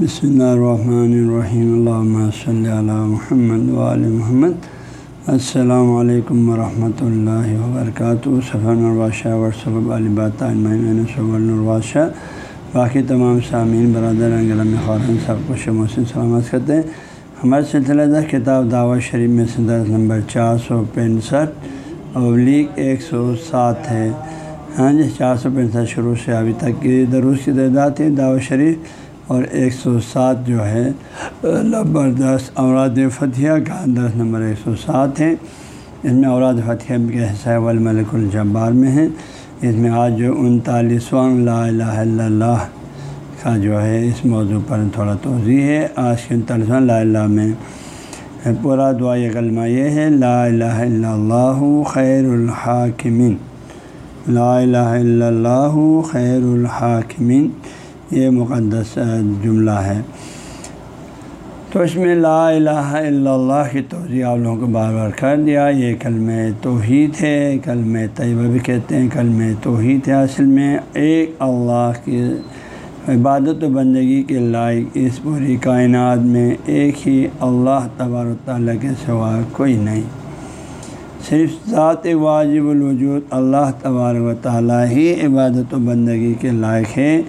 بسم اللہ الرحمن الرحیم اللہ صلی علی محمد وعلی محمد السلام علیکم ورحمۃ اللہ وبرکاتہ صفح البادشاہ ورثب صب البادشاہ باقی تمام سامعین برادر انگلام خوران سب کو شموسن سلامت کرتے ہیں ہمارے سلسلہ دہ کتاب دعوت شریف میں سے درس نمبر چار سو پینسٹھ ابلیغ ایک سو سات ہے ہاں جی چار سو پینسٹھ شروع سے ابھی تک کی دروس کی تعداد ہے دعوت شریف اور ایک سو سات جو ہے زبردست اوراد فتح کا دس نمبر ایک سو سات ہے اس میں اوراد فتح کے حصہ والملک الجبار میں ہے اس میں آج جو انتالیسواں لا الہ الا اللہ کا جو ہے، اس موضوع پر تھوڑا توضیع ہے۔ آج کے انتالیسواں لا الہ میں پورا دعا یہ کلمہ یہ ہے، لا الہ الا اللہ خیر الحاکمین لا الہ الا اللہ خیر الحاکمین یہ مقدس جملہ ہے۔ تو اس میں لا الہ الا اللہ کی توضیع آپ لوگوں کو بار بار کر دیا۔ یہ کلم توحید ہے کلم طیبہ بھی کہتے ہیں کلم توحید ہے۔ اصل میں ایک اللہ کی عبادت و بندگی کے لائق اس پوری کائنات میں ایک ہی اللہ تبار و تعالیٰ کے سوا کوئی نہیں۔ صرف ذات واجب الوجود اللہ تبار و تعالیٰ ہی عبادت و بندگی کے لائق ہے۔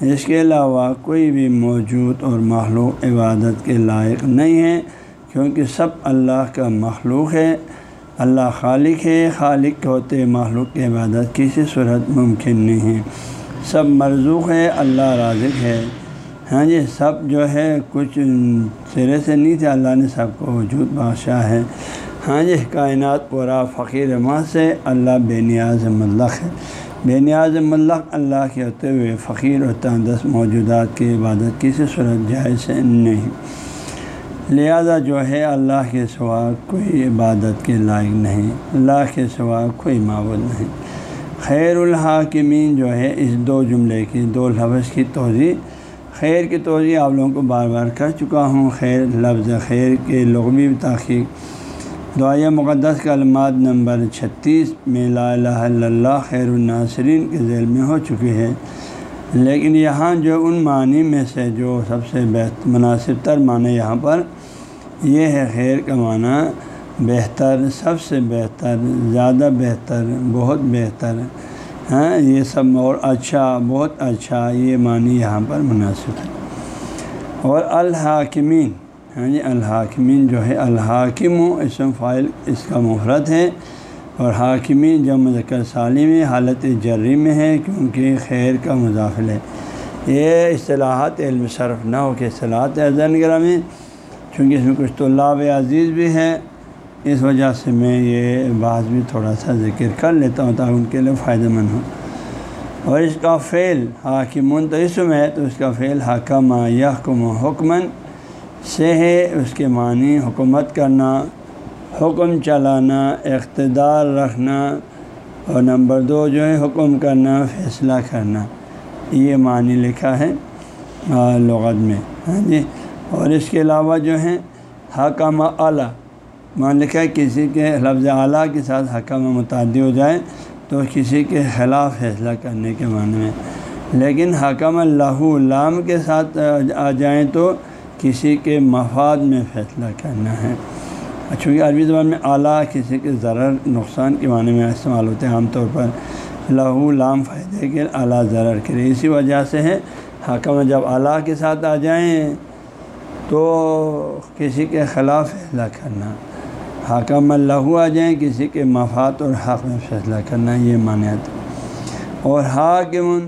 اس کے علاوہ کوئی بھی موجود اور مخلوق عبادت کے لائق نہیں ہے، کیونکہ سب اللہ کا مخلوق ہے، اللہ خالق ہے، خالق ہوتے مخلوق کی عبادت کسی صورت ممکن نہیں ہے۔ سب مرزوق ہے، اللہ رازق ہے۔ ہاں جی سب جو ہے، کچھ سرے سے نہیں تھے، اللہ نے سب کو وجود بادشاہ ہے۔ ہاں جی کائنات پورا فقیر ماں سے، اللہ بے نیاز ملق ہے۔ بے نیاز ملق اللہ کے ہوتے ہوئے فقیر و تندس موجودات کی عبادت کسی صورت جائز نہیں۔ لہذا جو ہے اللہ کے سوا کوئی عبادت کے لائق نہیں، اللہ کے سوا کوئی معبود نہیں۔ خیر الحاکمین جو ہے اس دو جملے کی، دو لفظ کی توضیع خیر کی توضیع آپ لوگوں کو بار بار کر چکا ہوں۔ خیر، لفظ خیر کے لغوی تحقیق دعائیہ مقدس کلمات نمبر چھتیس، میں لا الہ الا اللہ خیر الناصرین کے ذیل میں ہو چکی ہے لیکن یہاں جو ان معنی میں سے جو سب سے بہت مناسب تر معنی یہاں پر یہ ہے خیر کا معنی بہتر، سب سے بہتر، زیادہ بہتر، بہت بہتر۔ ہاں یہ سب اور اچھا بہت اچھا یہ معنی یہاں پر مناسب ہے۔ اور الحاکمین ہاں جی الحاکمین جو ہے، الحاکم اسم فائل اس کا مفرت ہے۔ اور حاکمین جو مذکر سالم حالت جری میں ہے کیونکہ خیر کا مضافل ہے۔ یہ اصطلاحات علم صرف نہ ہو کہ اصطلاحات ازن گرہ میں، چونکہ اس میں کچھ طلاب عزیز بھی ہے اس وجہ سے میں یہ بات بھی تھوڑا سا ذکر کر لیتا ہوں تاکہ ان کے لیے فائدہ مند ہو۔ اور اس کا فعل حاکمن تو اسم ہے، تو اس کا فعل حکم یحکم حکمن سے ہے اس کے معنی حکومت کرنا، حکم چلانا، اقتدار رکھنا اور نمبر دو جو ہے حکم کرنا، فیصلہ کرنا، یہ معنی لکھا ہے لغت میں ہاں جی؟ اور اس کے علاوہ جو ہے حکم اعلیٰ، مان لکھا ہے کسی کے لفظ اعلیٰ کے ساتھ حکم متعدی ہو جائے تو کسی کے خلاف فیصلہ کرنے کے معنی میں، لیکن حکم اللہ علام کے ساتھ آ جائیں تو کسی کے مفاد میں فیصلہ کرنا ہے۔ چونکہ عربی زبان میں اعلیٰ کسی کے ضرر، نقصان کے معنی میں استعمال ہوتے ہیں، عام طور پر لہو، لام فائدے کے اعلیٰ ضرر کے لیے۔ اسی وجہ سے ہے حکم جب اعلیٰ کے ساتھ آ جائیں تو کسی کے خلاف فیصلہ کرنا حکم اللہ آ جائیں، کسی کے مفاد اور حق میں فیصلہ کرنا، یہ مانیت اور حاکم،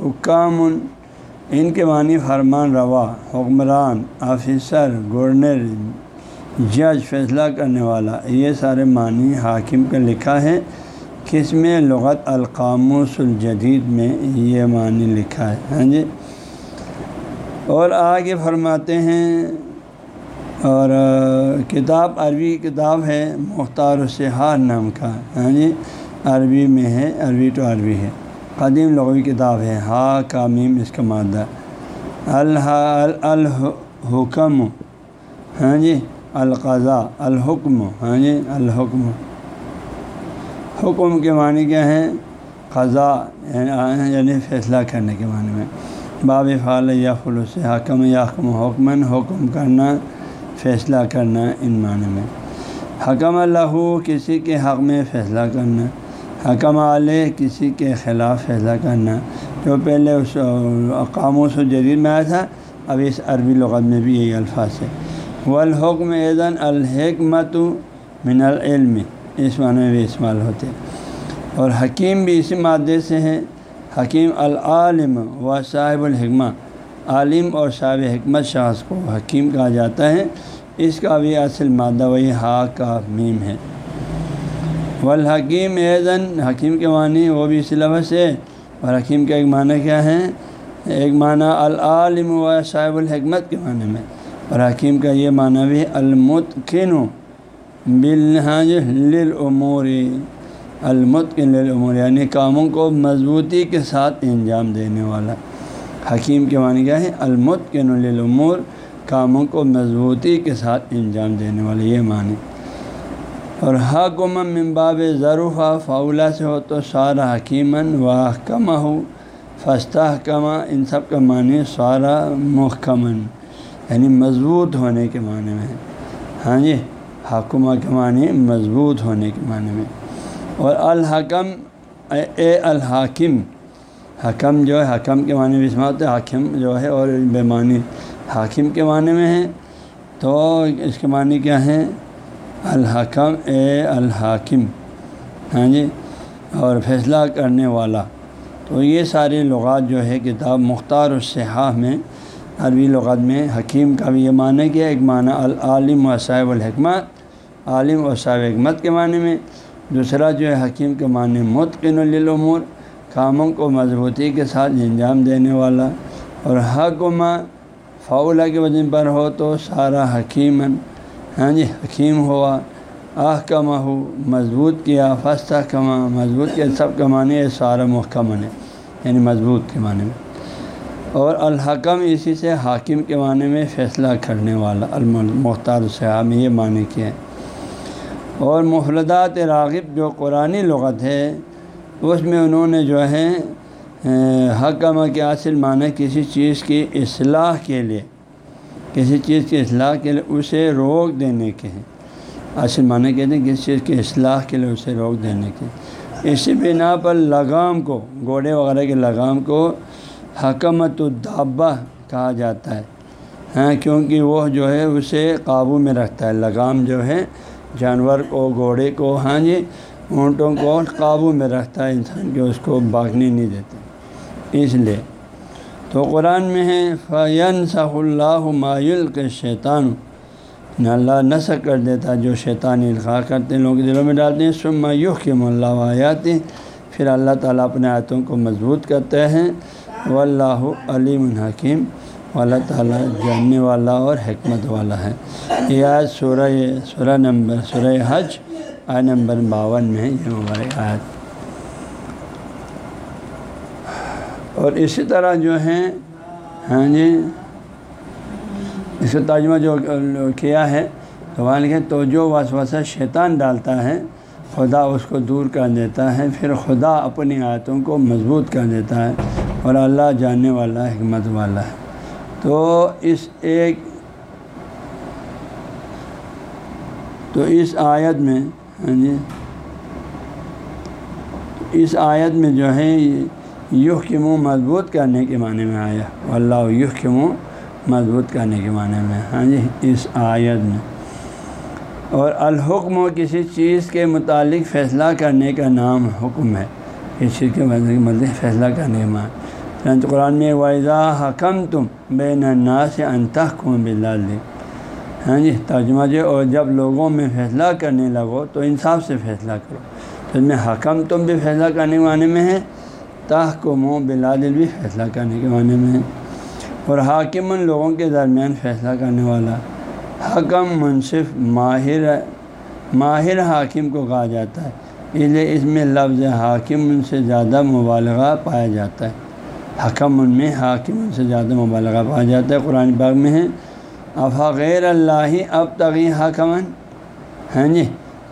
حکام ان کے معنی فرمان روا، حکمران، آفیسر، گورنر، جج، فیصلہ کرنے والا، یہ سارے معنی حاکم کا لکھا ہے۔ کس میں؟ لغت القاموس الجدید میں یہ معنی لکھا ہے۔ ہاں جی۔ اور آگے فرماتے ہیں، اور کتاب، عربی کتاب ہے، مختار السحار نام کا۔ ہاں جی۔ عربی میں ہے، عربی تو عربی ہے۔ قدیم لغوی کتاب ہے۔ ہا کا میم اس کا مادہ۔ الحکم ہاں جی؟ القضا الحکم ہاں جی؟ الحکم حکم۔ کے معنی کیا ہے قضا یعنی, یعنی فیصلہ کرنے کے معنی میں۔ باب فعال یا فلوس حکم یا حکم، حکمن حکم کرنا، فیصلہ کرنا، ان معنی میں۔ حکم اللہ کسی کے حق میں فیصلہ کرنا۔ حکم علیہ کسی کے خلاف فیصلہ کرنا۔ جو پہلے اس قاموس و جدید میں آیا تھا، اب اس عربی لغت میں بھی یہی الفاظ ہے والحکم ایزن الحکمت من العلم۔ اس معنی میں بھی استعمال ہوتے اور حکیم بھی اسی مادے سے ہے حکیم العالم و صاحب الحکمہ۔ عالم اور صاحب حکمت شخص کو حکیم کہا جاتا ہے۔ اس کا بھی اصل مادہ وہی ہا کا میم ہے۔ والحکیم ایزن، حکیم کے معنی وہ بھی اسی لفظ ہے۔ اور حکیم کا ایک معنی کیا ہے؟ ایک معنی العالم و صاحب الحکمت کے معنی میں۔ اور حکیم کا یہ معنی بھی المتقن بالحاظ للعمور المتقن للعمور یعنی کاموں کو مضبوطی کے ساتھ انجام دینے والا۔ حکیم کے معنی کیا ہے؟ المتقن للعمور کاموں کو مضبوطی کے ساتھ انجام دینے والے یہ معنی۔ اور حکم ممباب ضروف فاولہ سے ہو تو سارا حکیمن و حکمہ ہو فستہ کما ان سب کا معنی سارا محکمن یعنی مضبوط ہونے کے معنی میں۔ ہاں جی حکمہ کے معنی مضبوط ہونے کے معنی میں۔ اور الحکم، اے الحاکم، حکم جو ہے، حکم کے معنی بھی ہوتے ہے حاکم جو ہے اور بے معنی حاکم کے معنی میں ہے۔ تو اس کے معنی کیا ہے الحکم، اے الحاکم ہاں جی اور فیصلہ کرنے والا۔ تو یہ ساری لغات جو ہے کتاب مختار الصحاح میں، عربی لغات میں حکیم کا بھی یہ معنی کیا، ایک معنی العالم و صاحب الحکمت عالم و صاحب حکمت کے معنی میں۔ دوسرا جو ہے حکیم کے معنی متقن العمور کاموں کو مضبوطی کے ساتھ انجام دینے والا۔ اور حکمہ فاولہ کے وجہ پر ہو تو سارا حکیم ہاں جی حکیم ہوا، آہ کما ہو، مضبوط کیا، فستہ کما، مضبوط کیا، سب کا معنی ہے سارا محکم ہے یعنی مضبوط کے معنی میں۔ اور الحکم اسی سے حاکم کے معنی میں فیصلہ کرنے والا المختار صحاب میں یہ معنی کیا ہے۔ اور محردات راغب جو قرآن لغت ہے، اس میں انہوں نے جو ہے حکمہ کے اصل معنی کسی چیز کی اصلاح کے لیے کسی چیز کی اصلاح کے لیے اسے روک دینے کے ہیں۔ اصل معنی کہتے ہیں کسی چیز کی اصلاح کے لیے اسے روک دینے کے اسی بنا پر لگام کو گھوڑے وغیرہ کے لگام کو حکمت الدابہ کہا جاتا ہے۔ ہاں کیونکہ وہ جو ہے اسے قابو میں رکھتا ہے۔ لگام جو ہے، جانور کو گھوڑے کو ہاں جی اونٹوں کو قابو میں رکھتا ہے۔ انسان کے اس کو بھاگنے نہیں دیتے۔ اس لیے تو قرآن میں ہے فین صح اللہ مایل کے شیطان اللہ نسق کر دیتا جو شیطان الخا کرتے ہیں لوگوں کے دلوں میں ڈالتے ہیں۔ سما یو کے ملا آیاتی پھر اللہ تعالیٰ اپنے آیتوں کو مضبوط کرتے ہیں۔ و اللہ علیم الحکیم و اللہ تعالیٰ جاننے والا اور حکمت والا ہے۔ یہ آیت سورہ سورہ نمبر، سورہ حج آئے نمبر باون میں ہے، یہ مبارک آیت۔ اور اسی طرح جو ہیں ہاں جی اس کا ترجمہ جو کیا ہے تو وہاں لکھے تو جو وسوسہ شیطان ڈالتا ہے، خدا اس کو دور کر دیتا ہے، پھر خدا اپنی آیتوں کو مضبوط کر دیتا ہے اور اللہ جاننے والا، حکمت والا ہے۔ تو اس ایک، تو اس آیت میں ہاں جی اس آیت میں جو ہے یوہ کے منہ مضبوط کرنے کے معنی میں آیا۔ اللہ یوہ کے منہ مضبوط کرنے کے معنی میں۔ ہاں جی اس آیت میں۔ اور الحکم و کسی چیز کے متعلق فیصلہ کرنے کا نام حکم ہے۔ کسی چیز کے متعلق فیصلہ کرنے کے معنی۔ قرآن میں ویزا حکم تم بے ننا سے انتہ کم بلال ہاں جی ترجمہ جو اور جب لوگوں میں فیصلہ کرنے لگو تو انصاف سے فیصلہ کرو۔ تو اس میں حکم تم بھی فیصلہ کرنے کے معنی میں ہے۔ تاہ کو بلادل بھی فیصلہ کرنے کے معنی میں ہے۔ اور حاکم ان لوگوں کے درمیان فیصلہ کرنے والا۔ حکم منصف ماہر ماہر حاکم کو کہا جاتا ہے۔ اس لیے اس میں لفظ حاکم ان سے زیادہ مبالغہ پایا جاتا ہے۔ حکم ان میں حاکم ان سے زیادہ مبالغہ پایا جاتا ہے۔ قرآن باغ میں ہے۔ افا غیر اللہ اب تغی حکمن ہیں جی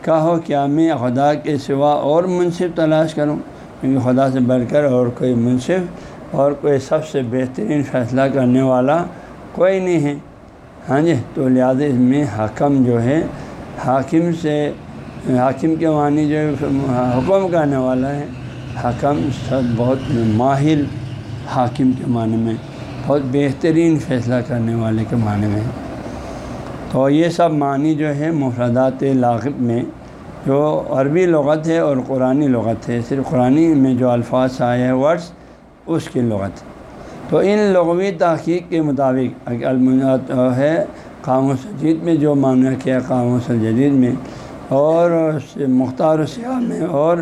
کہو کیا میں خدا کے سوا اور منصف تلاش کروں؟ کیونکہ خدا سے بڑھ کر اور کوئی منصف اور کوئی سب سے بہترین فیصلہ کرنے والا کوئی نہیں ہے۔ ہاں جی تو لہٰذا اس میں حکم جو ہے، حاکم سے، حاکم کے معنی جو حکم کرنے والا ہے۔ حکم سب بہت ماہر حاکم کے معنی میں، بہت بہترین فیصلہ کرنے والے کے معنی میں۔ تو یہ سب معنی جو ہے، مفردات لاغب میں جو عربی لغت ہے اور قرآن لغت ہے، صرف قرآن میں جو الفاظ آئے ہیں ورڈس اس کی لغت تو ان لغوی تحقیق کے مطابق ہے قام و سجید میں جو معنی کیا قام و میں، اور مختار سیاح میں، اور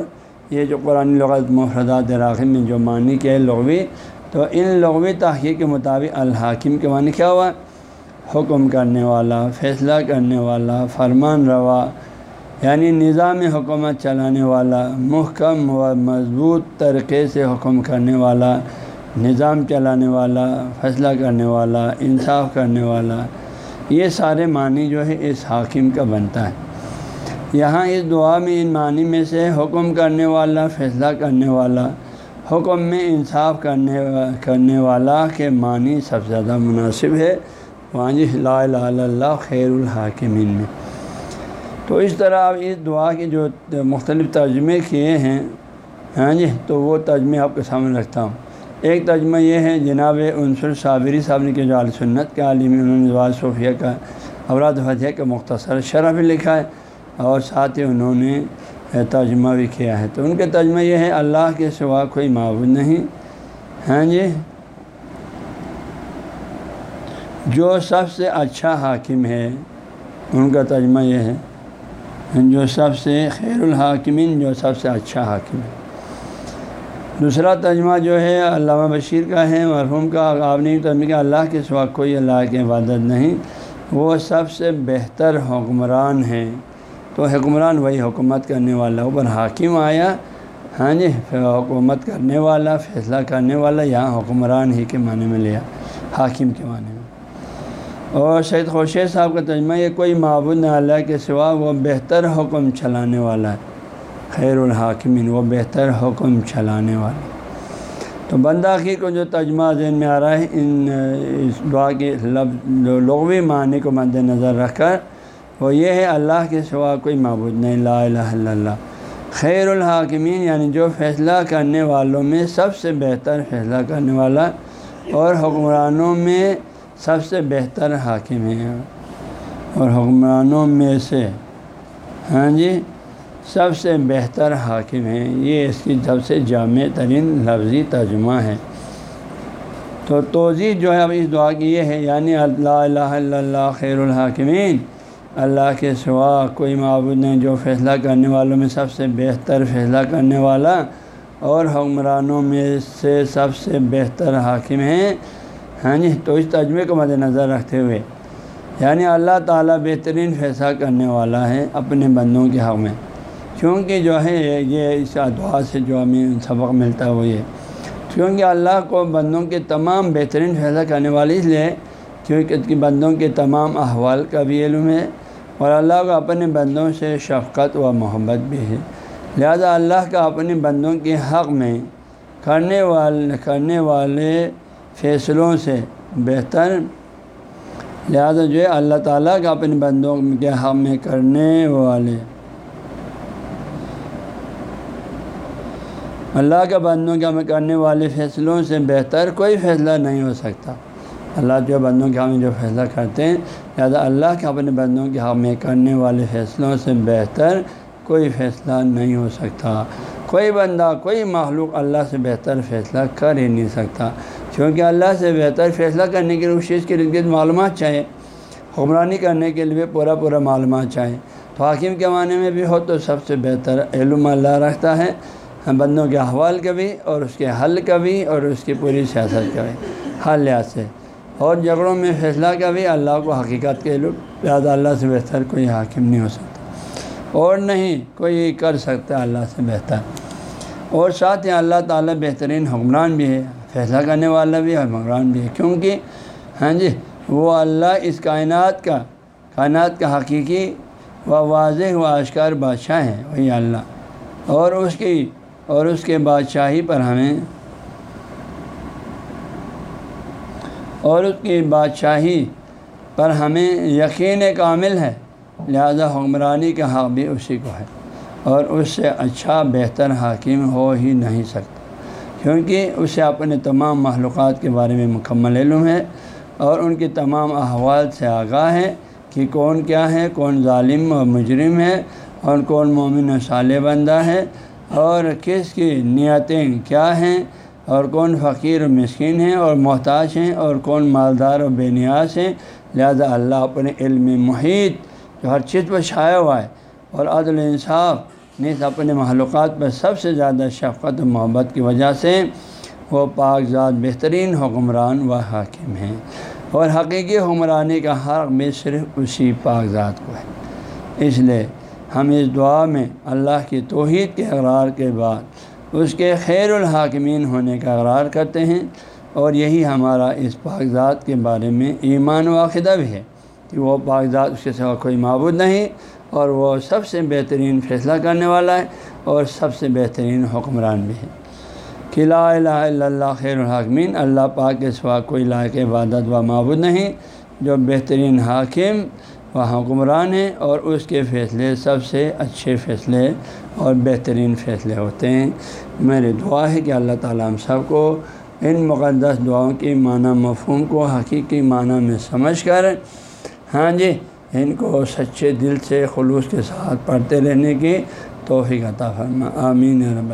یہ جو قرآن لغت مفردات راغب میں جو معنی کیا ہے لغوی، تو ان لغوی تحقیق کے مطابق الحاکم کے معنی کیا ہوا؟ حکم کرنے والا، فیصلہ کرنے والا، فرمان روا یعنی نظام حکومت چلانے والا، محکم و مضبوط طریقے سے حکم کرنے والا، نظام چلانے والا، فیصلہ کرنے والا، انصاف کرنے والا، یہ سارے معنی جو ہے اس حاکم کا بنتا ہے۔ یہاں اس دعا میں، ان معنی میں سے حکم کرنے والا، فیصلہ کرنے والا، حکم میں انصاف کرنے کرنے والا کے معنی سب سے زیادہ مناسب ہے۔ وہاں جی لا الہ الا اللہ خیر الحاکمین میں۔ تو اس طرح اب اس دعا کے جو مختلف ترجمے کیے ہیں ہاں جی تو وہ ترجمے آپ کے سامنے رکھتا ہوں۔ ایک ترجمہ یہ ہے، جناب عنصر صابری صاحب نے کہ جو سنت کے عالم انہوں نے نواز صوفیہ کا اوراد فتح کا مختصر شرح بھی لکھا ہے اور ساتھ ہی انہوں نے ترجمہ بھی کیا ہے۔ تو ان کے ترجمہ یہ ہے اللہ کے سوا کوئی معبود نہیں ہاں جی جو سب سے اچھا حاکم ہے۔ ان کا ترجمہ یہ ہے۔ جو سب سے خیر الحاکمین، جو سب سے اچھا حاکم ہے دوسرا ترجمہ جو ہے، علامہ بشیر کا ہے، مرحوم کا۔ آپ نے ترجمہ کہ اللہ کے سوا کوئی اللہ کی عبادت نہیں۔ وہ سب سے بہتر حکمران ہے تو حکمران وہی حکومت کرنے والا، اوپر حاکم آیا۔ ہاں جی حکومت کرنے والا، فیصلہ کرنے والا، یہاں حکمران ہی کے معنی میں لیا، حاکم کے معنی میں۔ اور سید خوشی صاحب کا ترجمہ یہ کوئی معبود اللہ کے سوا وہ بہتر حکم چلانے والا ہے۔ خیر الحاکمین، وہ بہتر حکم چلانے والا تو بندہ کی کو جو ترجمہ ذہن میں آ رہا ہے، ان، اس دعا کے لفظ لغوی معنی کو مد نظر رکھ کر، وہ یہ ہے، اللہ کے سوا کوئی معبود نہیں، لا الہ الا اللہ۔ خیر الحاکمین یعنی جو فیصلہ کرنے والوں میں سب سے بہتر فیصلہ کرنے والا اور حکمرانوں میں سب سے بہتر حاکم ہیں اور حکمرانوں میں سے ہاں جی سب سے بہتر حاکم ہیں۔ یہ اس کی سب سے جامع ترین لفظی ترجمہ ہے۔ تو توضیع جو ہے، اب اس دعا کی یہ ہے یعنی اللہ الہ الا اللہ خیر الحاکمین۔ اللہ کے سوا کوئی معبود نہیں جو فیصلہ کرنے والوں میں سب سے بہتر فیصلہ کرنے والا، اور حکمرانوں میں سے سب سے بہتر حاکم ہیں۔ ہاں جی تو اس تجمے کو مد نظر رکھتے ہوئے۔ یعنی اللہ تعالیٰ بہترین فیصلہ کرنے والا ہے اپنے بندوں کے حق میں۔ کیونکہ جو ہے، یہ اس دعا سے جو ہمیں سبق ملتا ہے وہ یہ۔ کیونکہ اللہ کو بندوں کے تمام بہترین فیصلہ کرنے والی اس لیے کیونکہ بندوں کے تمام احوال کا بھی علم ہے اور اللہ کو اپنے بندوں سے شفقت و محبت بھی ہے۔ لہذا اللہ کا اپنے بندوں کے حق میں کرنے والے کرنے والے فیصلوں سے بہتر۔ لہذا جو ہے اللہ تعالیٰ کا اپنے بندوں کے حق میں کرنے والے۔ اللہ کے بندوں کے ہمیں کرنے والے فیصلوں سے بہتر کوئی فیصلہ نہیں ہو سکتا۔ اللہ جو بندوں کے ہمیں جو فیصلہ کرتے ہیں، لہٰذا اللہ کے اپنے بندوں کے حق میں کرنے والے فیصلوں سے بہتر کوئی فیصلہ نہیں ہو سکتا۔ کوئی بندہ، کوئی معلوم اللہ سے بہتر فیصلہ کر ہی نہیں سکتا۔ کیونکہ اللہ سے بہتر فیصلہ کرنے کے لیے اس چیز کے ارد معلومات چاہیے، حکمرانی کرنے کے لیے پورا پورا معلومات چاہیے۔ تو حاکم کے معنی میں بھی ہو تو سب سے بہتر علم اللہ رکھتا ہے بندوں کے احوال کا بھی اور اس کے حل کا بھی اور اس کی پوری سیاست کا بھی، ہر لحاظ سے۔ اور جھگڑوں میں فیصلہ کا بھی اللہ کو حقیقت کے علم لہٰذا اللہ سے بہتر کوئی حاکم نہیں ہو سکتا۔ اور نہیں، کوئی کر سکتا اللہ سے بہتر۔ اور ساتھ ہی اللہ تعالیٰ بہترین حکمران بھی ہے۔ فیصلہ کرنے والا بھی ہے حکمران بھی ہے۔ کیونکہ ہاں جی وہ اللہ اس کائنات کا کائنات کا حقیقی و واضح و اشکار بادشاہ ہے وہی اللہ۔ اور اس کی، اور اس کے بادشاہی پر ہمیں، اور اس کی بادشاہی پر ہمیں یقین کامل ہے۔ لہذا حکمرانی کا حق بھی اسی کو ہے۔ اور اس سے اچھا بہتر، حاکم ہو ہی نہیں سکتا۔ کیونکہ اسے اپنے تمام معلومات کے بارے میں مکمل علم ہے اور ان کی تمام احوال سے آگاہ ہے کہ کون کیا ہے، کون ظالم و مجرم ہے اور کون مومن و صالح بندہ ہے اور کس کی نیتیں کیا ہیں اور کون فقیر و مسکین ہیں اور محتاج ہیں اور کون مالدار و بے نیاز ہیں۔ لہذا اللہ اپنے علم محیط جو ہر چیز پر چھایا ہوا ہے اور عدل انصاف نیز اپنے معلومات پر سب سے زیادہ شفقت و محبت کی وجہ سے وہ پاک ذات بہترین حکمران و حاکم ہیں۔ اور حقیقی حکمرانی کا حق بھی صرف اسی پاک ذات کو ہے۔ اس لیے ہم اس دعا میں اللہ کی توحید کے اقرار کے بعد اس کے خیر الحاکمین ہونے کا اقرار کرتے ہیں۔ اور یہی ہمارا اس پاک ذات کے بارے میں ایمان و عقیدہ بھی ہے کہ وہ پاک ذات اس کے سوا کوئی معبود نہیں۔ اور وہ سب سے بہترین فیصلہ کرنے والا ہے اور سب سے بہترین حکمران بھی ہے۔ کہ لا الہ الا اللہ خیر الحاکمین، اللہ پاک کے سوا کوئی لائق عبادت و معبود نہیں، جو بہترین حاکم و حکمران ہیں اور اس کے فیصلے سب سے اچھے فیصلے اور بہترین فیصلے ہوتے ہیں۔ میری دعا ہے کہ اللہ تعالیٰ ہم سب کو ان مقدس دعاؤں کی معنی مفہوم کو حقیقی معنی میں سمجھ کر ہاں جی ان کو سچے دل سے خلوص کے ساتھ پڑھتے رہنے کی توفیق عطا فرما۔ آمین رب